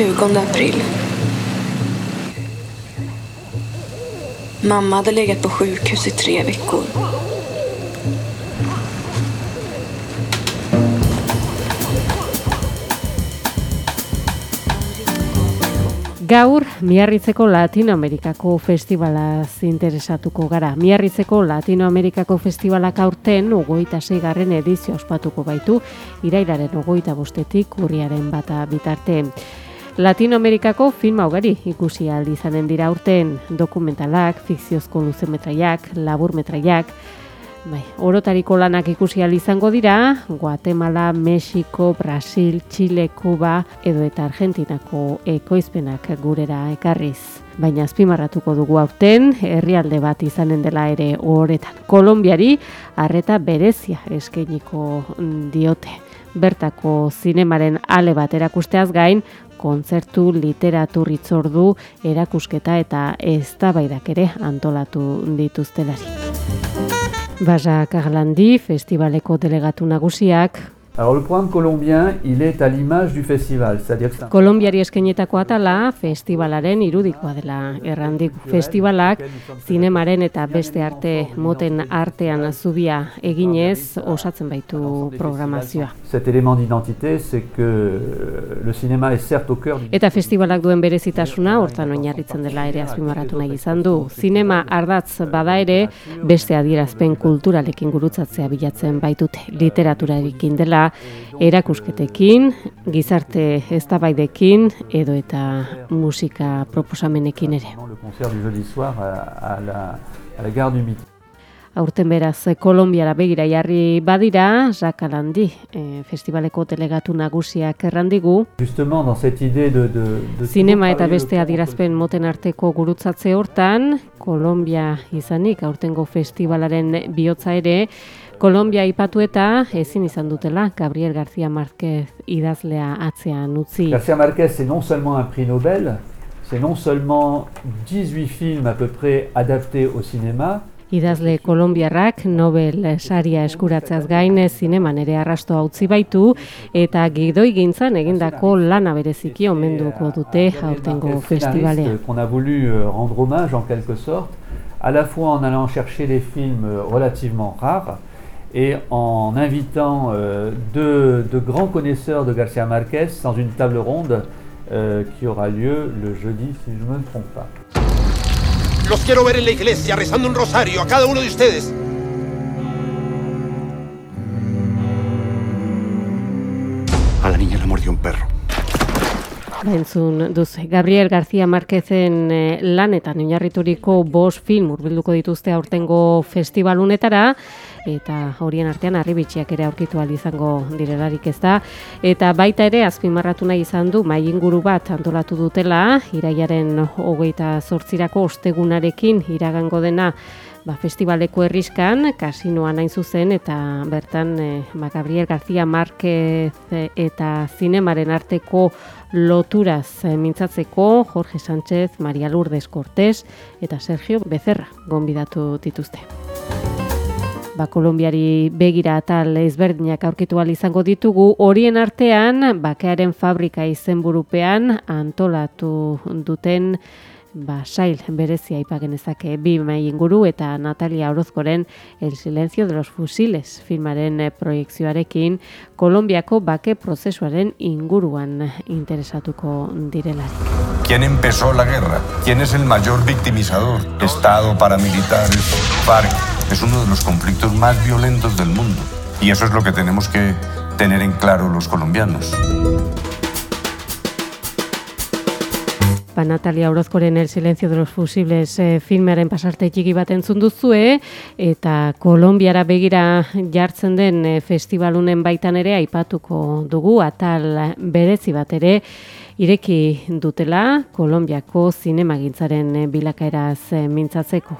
Tjugonde april. Mamma hade legat på sjukhus i tre veckor. Gaur, Miarritzeko Latinoamerikako festivalaz interesatuko gara. Miarritzeko Latinoamerikako festivalak aurten ogoita zeigarren edizio ospatuko baitu, irailaren ogoita bostetik urriaren bata bitarte. Latinoamerikako film ugari ikusi izanen dira aurten dokumentalak, fikziozko luzemetraiak, laburmetraiak, Bai, orotariko lanak ikusi izango dira, Guatemala, Mexiko, Brasil, Chile, Kuba edo eta Argentinako ekoizpenak gurera ekarriz. Baina azpimarratuko dugu aurten, herrialde bat izanen dela ere horretan. Kolombiari harreta berezia eskainiko diote. Bertako zinemaren ale bat erakusteaz gain, kontzertu, literatur itzordu, erakusketa eta eztabaidak ere antolatu dituztelari. Baja Carlandi, festivaleko delegatu nagusiak. Alors le programme colombien, il est à l'image du festival, c'est-à-dire un Kolombiari eskainetako atala festivalaren irudikoa dela errandik. Festivalak zinemaren eta beste arte moten artean zubia eginez osatzen baitu programazioa. Cet élément d'identité, c'est que euh, le cinéma est certes au cœur du... Eta festivalak duen berezitasuna hortan oinarritzen dela ere azpimarratu nahi izan du. Zinema ardatz bada ere beste adierazpen kulturalekin gurutzatzea bilatzen baitute. Literaturarekin dela erakusketekin, gizarte eztabaidekin edo eta musika proposamenekin ere. Le concert du jeudi soir à, la, à la gare du Midi. Aurten beraz, Kolombiara begira jarri badira, Jakalandi, e, festivaleko delegatu nagusiak errandigu, Justement, dans cette idée de... de, de Zinema eta beste propre adierazpen moten arteko gurutzatze hortan, Kolombia izanik aurtengo festivalaren bihotza ere, Kolombia aipatu eta ezin izan dutela Gabriel García Márquez idazlea atzean utzi. Garcia Marquez, c'est non seulement un prix Nobel, c'est non seulement 18 films à peu près adaptés au cinéma, Idazle kolombiarrak Nobel saria eskuratzeaz gain zineman ere arrastoa utzi baitu eta gidoi gintzan egindako lana bereziki omenduko dute aurtengo festivalean. qu'on a voulu euh, rendre hommage en quelque sorte, à la fois en allant chercher des films euh, relativement rares et en invitant euh, deux, deux grands connaisseurs de Garcia Marquez dans une table ronde euh, qui aura lieu le jeudi si je ne me trompe pas. Los quiero ver en la iglesia rezando un rosario a cada uno de ustedes. Entzun duzu, Gabriel García Márquezen eh, lanetan oinarrituriko bost film hurbilduko dituzte aurtengo festivalunetara eta horien artean harribitxiak ere aurkitu izango direlarik ez da? Eta baita ere azpimarratu nahi izan du mai inguru bat antolatu dutela iraiaren hogeita zortzirako ostegunarekin iragango dena ba, festivaleko herriskan, kasinoan hain zuzen, eta bertan eh, ba, Gabriel García Márquez eh, eta zinemaren arteko loturaz eh, mintzatzeko Jorge Sánchez, María Lourdes Cortés eta Sergio Becerra gonbidatu dituzte. Ba, Kolombiari begira atal ezberdinak aurkitu izango ditugu, horien artean bakearen fabrika izenburupean antolatu duten ba, sail berezia ipagenezake bi mai inguru eta Natalia Orozkoren El silencio de los fusiles filmaren eh, proiekzioarekin Kolombiako bake prozesuaren inguruan interesatuko direlarik. ¿Quién empezó la guerra? ¿Quién es el mayor victimizador? Estado, paramilitares, FARC. Es uno de los conflictos más violentos del mundo. Y eso es lo que tenemos que tener en claro los colombianos. Ba, Natalia Orozkoren El silencio de los fusibles e, filmearen pasarte txiki bat entzun duzue, eta Kolombiara begira jartzen den e, festivalunen baitan ere aipatuko dugu, atal berezi bat ere, ireki dutela Kolombiako zinemagintzaren e, bilakaeraz mintzatzeko.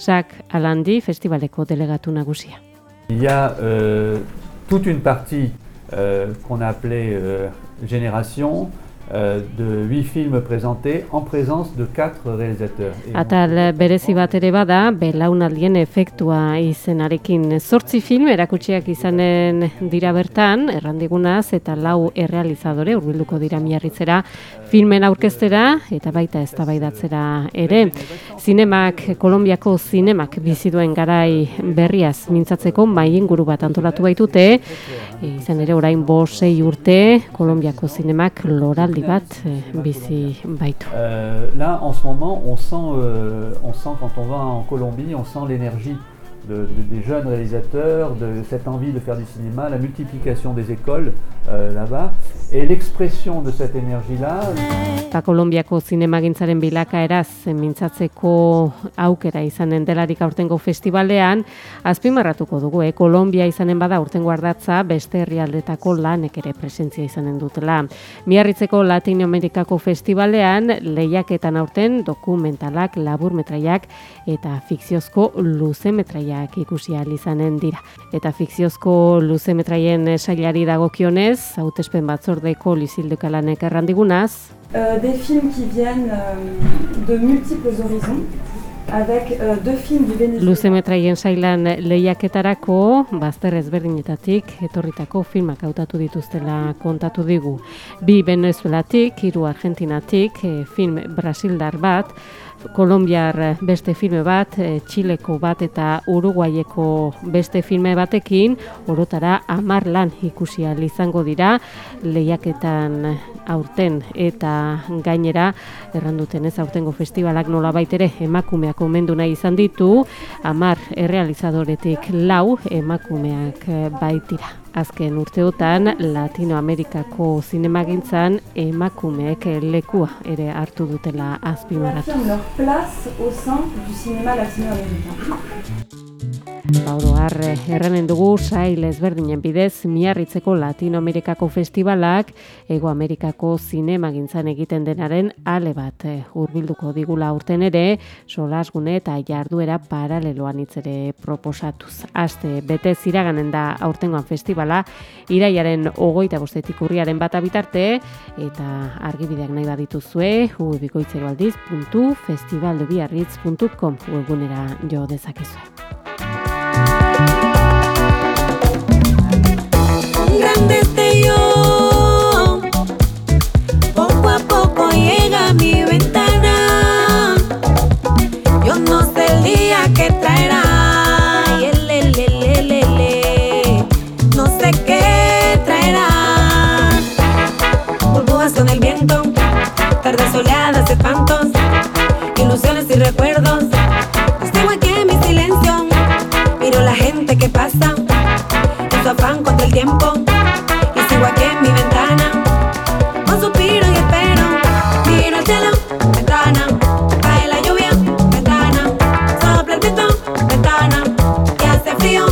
Jacques Alandi, festivaleko delegatu nagusia. Il y a euh, toute une partie euh, qu'on a appelée euh, Génération, de huit films présentés en présence de quatre réalisateurs. Atal berezi bat ere bada, belaunaldien efektua izenarekin zortzi film erakutsiak izanen dira bertan, errandigunaz eta lau errealizadore hurbilduko dira miarritzera filmen aurkeztera eta baita eztabaidatzera ere. Zinemak, Kolombiako zinemak bizi duen garai berriaz mintzatzeko mai inguru bat antolatu baitute, izan ere orain bo sei urte Kolombiako zinemak loraldi bat bizi baitu. Euh, là, en ce moment, on sent, euh, on sent quand on va en Colombie, on sent l'énergie de- de- des jeunes réalisateurs, de cette envie de faire du cinéma, la multiplication des écoles euh, là-bas, et l'expression de cette énergie-là. Eta Kolombiako zinemagintzaren bilakaeraz mintzatzeko aukera izanen delarik aurtengo festivalean, azpimarratuko dugu, eh? Kolombia izanen bada aurtengo ardatza beste herrialdetako lanek ere presentzia izanen dutela. Miarritzeko Latinoamerikako festivalean lehiaketan aurten dokumentalak, laburmetraiak eta fikziozko luzemetraiak ikusi izanen dira. Eta fikziozko luzemetraien sailari dagokionez, hautespen batzordeko lizildekalanek errandigunaz, Euh, des films qui viennent euh, de multiples horizons, avec euh, deux films du Venezuela. Luzemetraien sailan lehiaketarako bazter ezberdinetatik etorritako filmak hautatu dituztela kontatu digu. Bi Venezuelatik, hiru Argentinatik, eh, film Brasildar bat, Kolombiar beste filme bat, eh, Txileko bat eta Uruguaieko beste filme batekin, orotara hamar lan ikusi izango dira lehiaketan aurten eta gainera erranduten ez aurtengo festivalak nola baitere emakumeak omendu nahi izan ditu, hamar errealizadoretik lau emakumeak eh, baitira. Azken urteotan Latinoamerikako zinemagintzan emakumeek lekua ere hartu dutela azpimarratu. leur place au sein du cinéma. Ba, oro har, erranen dugu sail ezberdinen bidez miarritzeko Latinoamerikako festivalak Ego Amerikako zinemagintzan egiten denaren ale bat eh, hurbilduko digula urten ere, solasgune eta jarduera paraleloan hitz ere proposatuz. Aste bete ziraganen da aurtengoan festivala, iraiaren ogoita bostetik urriaren bata bitarte, eta argibideak nahi badituzue, ubikoitzeroaldiz.festivaldebiarritz.com webgunera jo dezakezue. Tiempo y sigo aquí en mi ventana. Con suspiro y espero miro el cielo ventana. Cae la lluvia ventana. Sopla el viento ventana. Y hace frío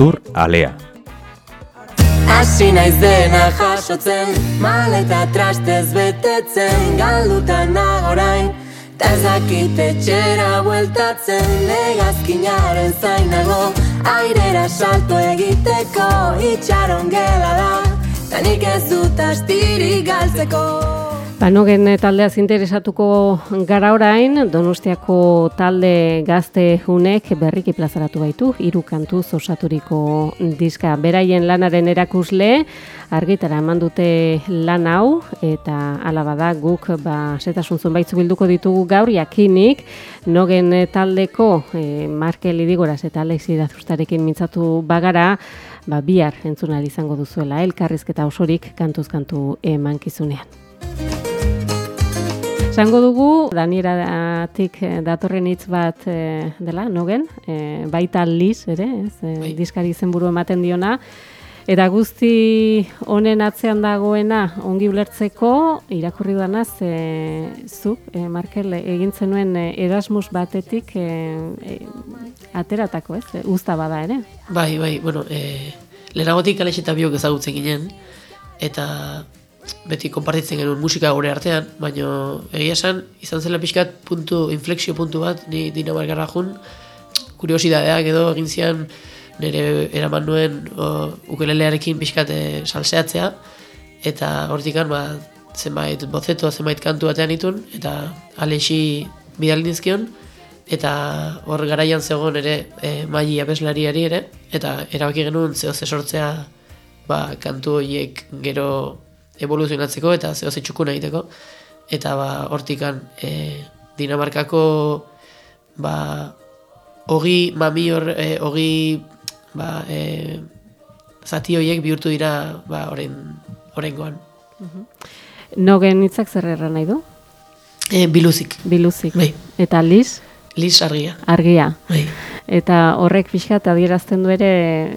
Kultur Alea. Hasi naiz dena jasotzen, maleta trastez betetzen, galduta nago orain, ta ez dakit etxera bueltatzen, legazkinaren zainago, airera salto egiteko, itxaron gela da, ta nik ez dut astirik galtzeko. Banogen taldeaz interesatuko gara orain, Donostiako talde gazte hunek berriki plazaratu baitu, hiru kantuz osaturiko diska. Beraien lanaren erakusle, argitara eman dute lan hau, eta alabada guk ba, setasun zunbaitzu bilduko ditugu gaur, jakinik, nogen taldeko e, Markel Idigoraz eta Alex Idazustarekin mintzatu bagara, ba, bihar entzuna izango duzuela, elkarrizketa osorik kantuz kantu emankizunean. Esango dugu, Danieratik datorren hitz bat e, dela, nogen, e, baita liz, ere, ez, e, diskari izenburu ematen diona, eta guzti honen atzean dagoena ongi ulertzeko, irakurri duanaz, e, zu, e, Markel, egin zenuen Erasmus batetik e, e, ateratako, ez, e, bada, ere? Bai, bai, bueno, e, lehenagotik Alex eta biok ezagutzen ginen, eta beti konpartitzen genuen musika gure artean, baina egia esan, izan zela pixkat puntu, inflexio puntu bat, ni dinamarkarra jun, kuriosidadeak edo egin zian nire eraman nuen o, ukelelearekin pixkat e, salseatzea, eta hortikan ba, zenbait bozeto, zenbait kantu batean itun, eta alexi bidal nizkion, eta hor garaian zegoen ere e, maili abeslariari ere, eta erabaki genuen zeo sortzea ba, kantu horiek gero evoluzionatzeko eta zeo txukun egiteko eta ba hortikan e, Dinamarkako ba ogi mami hor e, ogi ba e, zati horiek bihurtu dira ba orain oraingoan Nogen hitzak zer erran nahi du? E, biluzik. Biluzik. Bai. Eta Liz? Liz argia. Argia. Bai. Eta horrek pixkat adierazten du ere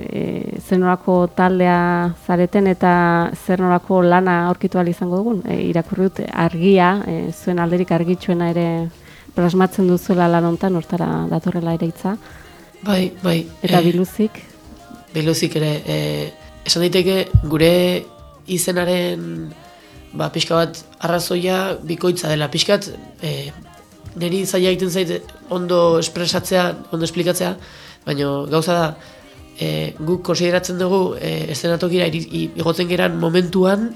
e, zenorako taldea zareten eta zenorako lana aurkitu izango dugun. E, irakurri dut argia, e, zuen alderik argitsuena ere plasmatzen duzuela lan hontan hortara datorrela ere hitza. Bai, bai. Eta e, biluzik? Biluzik ere, e, esan daiteke gure izenaren ba, pixka bat arrazoia bikoitza dela. Pixkat, e, niri zaila egiten zait ondo espresatzea, ondo esplikatzea, baina gauza da, e, guk konsideratzen dugu e, eszenatokira igotzen geran momentuan,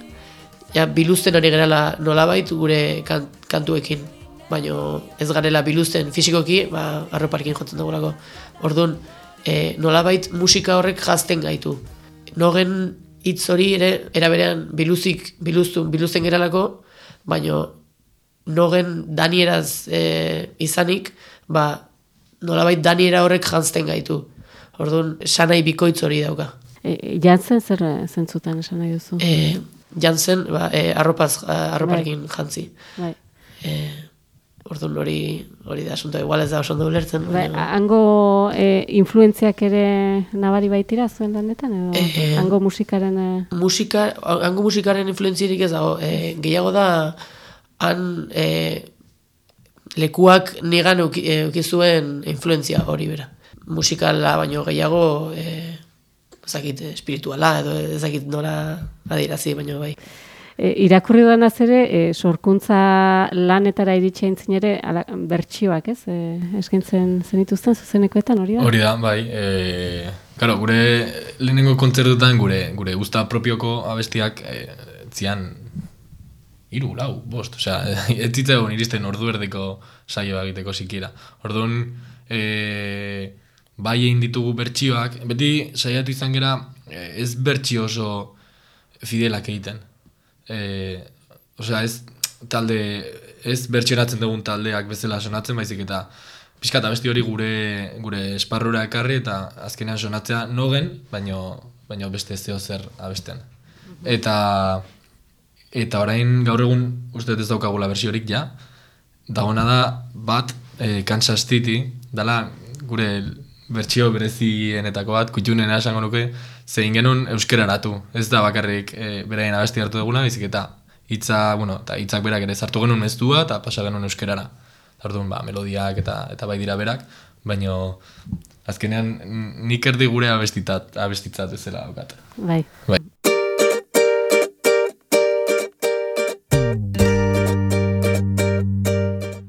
ja, biluzten ari gerala nolabait gure kan, kantuekin. Baina ez garela biluzten fizikoki, ba, arroparkin jotzen dugulako. Orduan, e, nolabait musika horrek jazten gaitu. Nogen hitz hori ere, eraberean biluzik, biluztun, biluzten geralako, baina nogen danieraz e, izanik, ba, nolabait daniera horrek jantzten gaitu. Orduan, sanai bikoitz hori dauka. E, jantzen zer zentzutan esan nahi duzu? E, jantzen, ba, e, arropaz, arroparekin bai. jantzi. Bai. E, orduan hori, hori da asunto, igual ez da oso ondo ulertzen. Bai, hango e, influentziak ere nabari baitira zuen lanetan, edo E, hango musikaren... E... Musika, hango musikaren influentzirik ez dago, e, gehiago da, han e, lekuak nigan euki zuen influentzia hori bera. Musikala baino gehiago e, ezakit espirituala edo ezakit nola adierazi baino bai. E, irakurri duanaz ere, e, sorkuntza lanetara iritsi aintzin ere, ala, bertsioak, ez? E, eskintzen zenituzten zuzenekoetan hori da? Hori da, bai. E, claro, gure lehenengo kontzertutan gure gure gusta propioko abestiak e, zian hiru, lau, bost, osea, ez zitzaigun iristen ordu erdeko saioa egiteko sikiera. Orduan, e, bai egin ditugu bertsioak, beti saiatu izan gera ez bertsio oso fidelak egiten. E, osea, ez talde, ez bertsionatzen dugun taldeak bezala sonatzen, baizik eta pixka eta besti hori gure, gure esparrura ekarri eta azkenean sonatzea nogen, baino, baino beste zeo zer abesten. Eta Eta orain gaur egun uste ez daukagula bersiorik ja. Dagoena da bat e, Kansas City, dala gure bertsio berezienetako bat, kutxunena esango nuke, zein genuen euskeraratu. Ez da bakarrik e, beraien abesti hartu duguna, bizik eta hitza, bueno, eta hitzak berak ere sartu genuen meztua eta pasa genuen euskerara. Orduan, ba, melodiak eta eta bai dira berak, baino azkenean nik erdi gure abestitat, abestitzat bezala daukat. Bai. bai.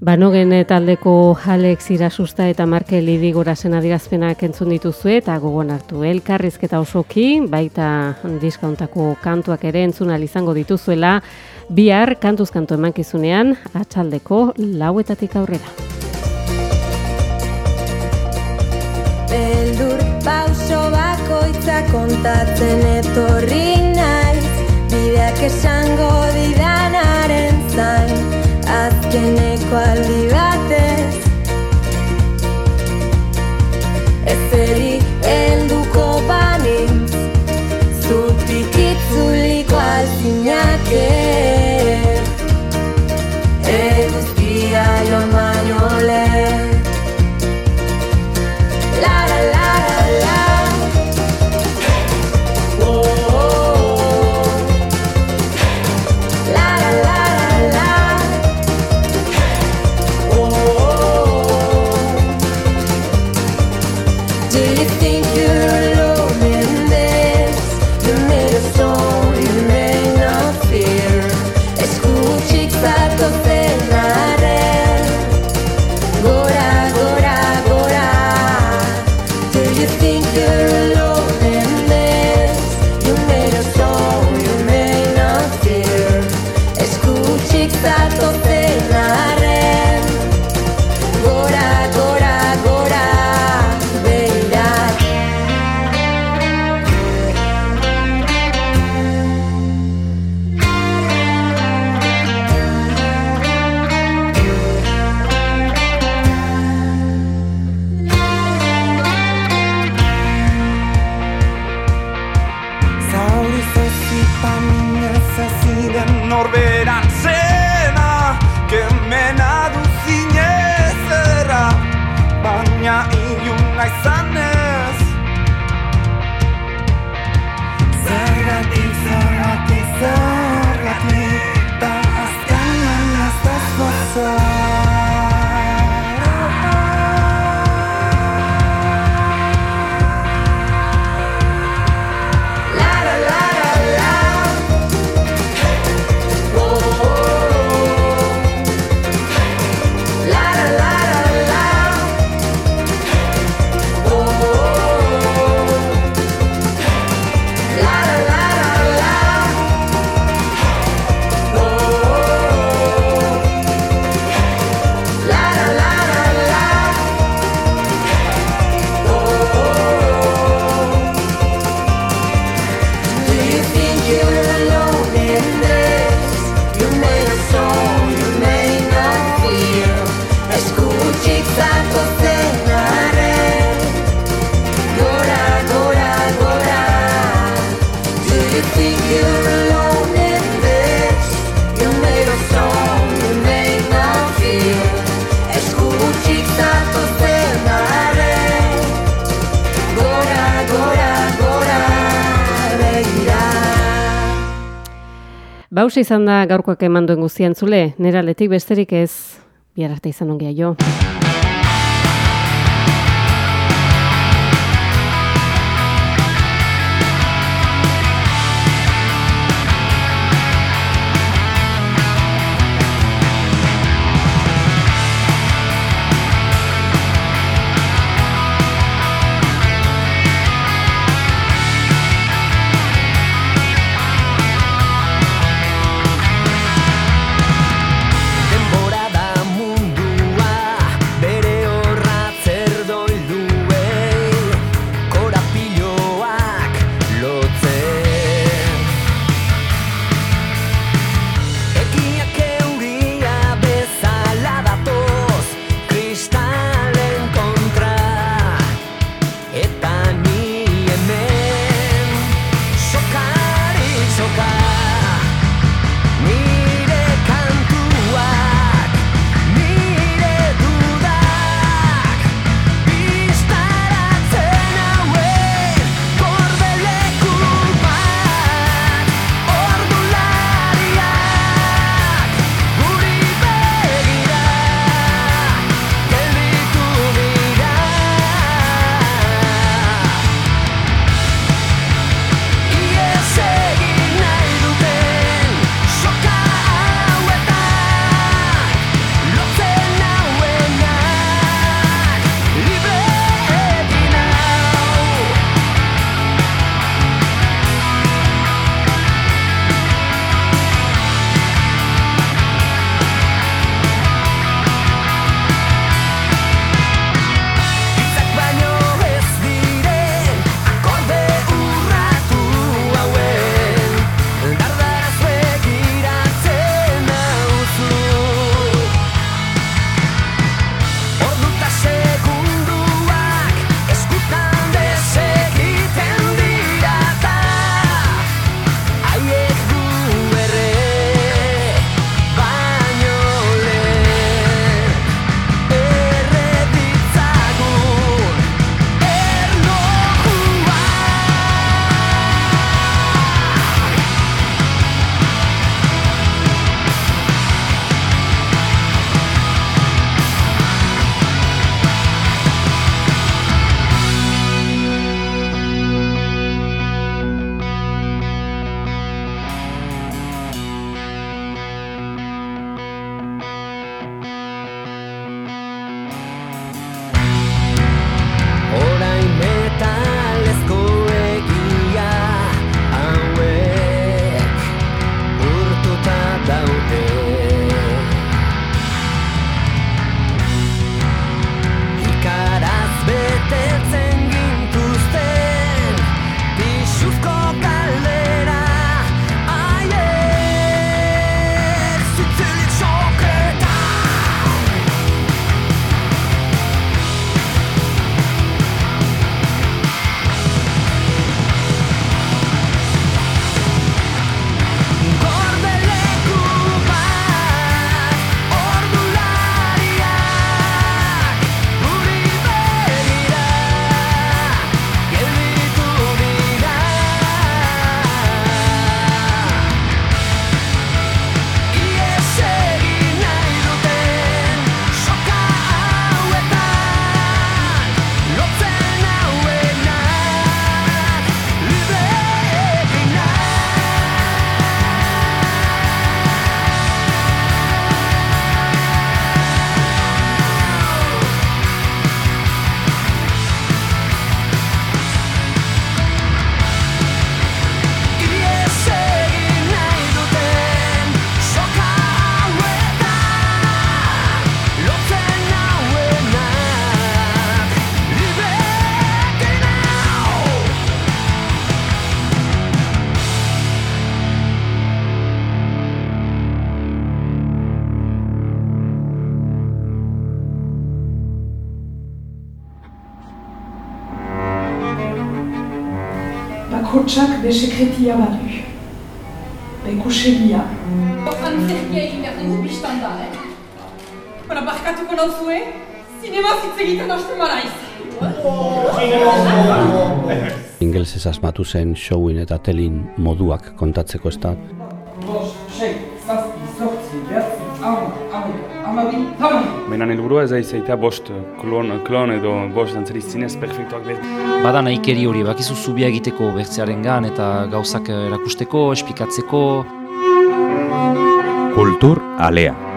Banogen taldeko Alex Irasusta eta Marke Lidi gorazen adirazpenak entzun dituzue eta gogon hartu. Elkarrizketa osoki, baita diskauntako kantuak ere entzun izango dituzuela, bihar kantuz kantu emankizunean atxaldeko lauetatik aurrera. Beldur pauso bakoitza kontatzen etorri naiz, bideak esango didan Horxe izan da gaurkoak eman duen guztian zule, nera letik besterik ez, biar arte izan ongea jo. Jo. Bakotsak be sekretia badu. Be kusegia. Antzerkia egin behar dugu biztan da, eh? Bara, barkatuko nauzue, zinema hitz egiten hasten maraiz. Ingelsez asmatu zen showin eta telin moduak kontatzeko ez da. Baina helburua ez da izaita bost klon, klon edo bost dantzari zinez perfektuak behar. Bada nahikeri hori, bakizu zubia egiteko bertzearen gan eta gauzak erakusteko, espikatzeko. Kultur alea.